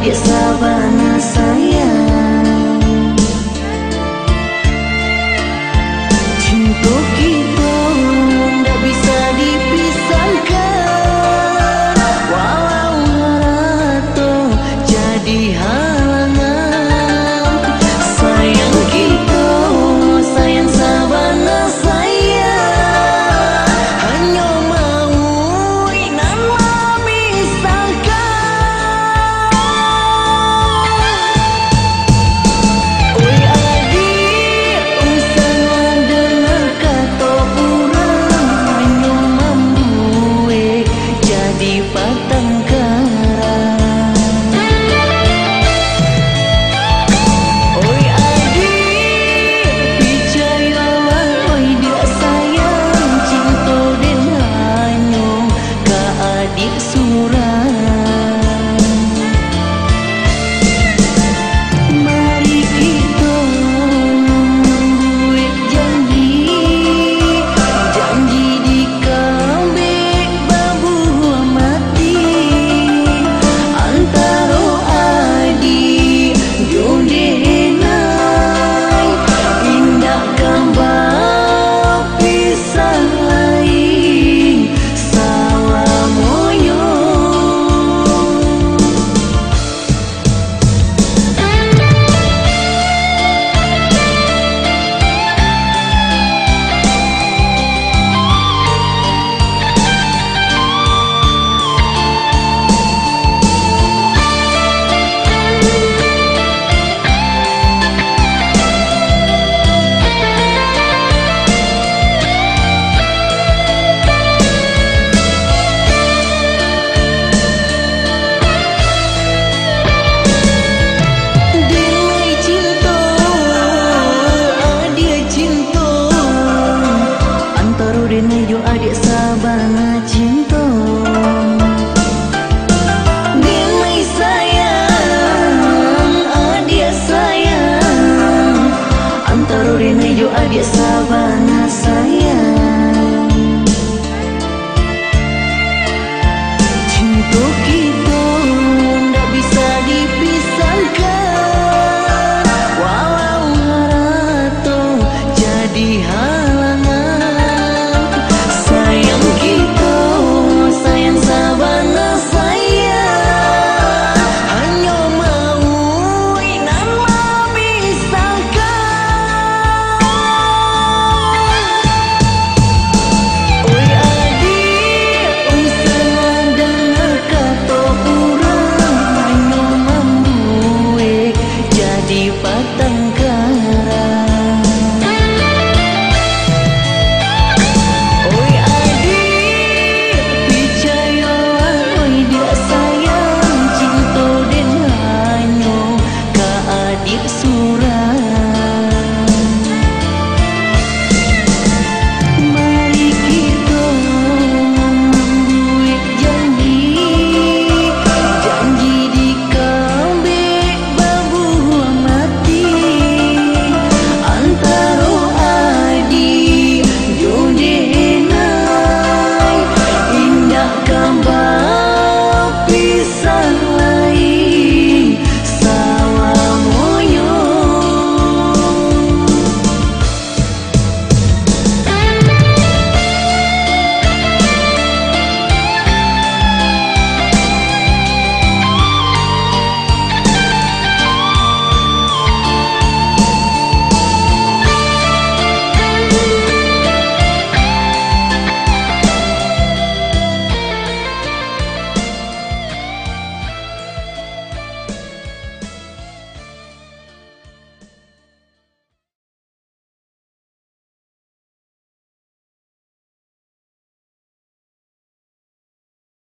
di sabana sayang. Untuk kita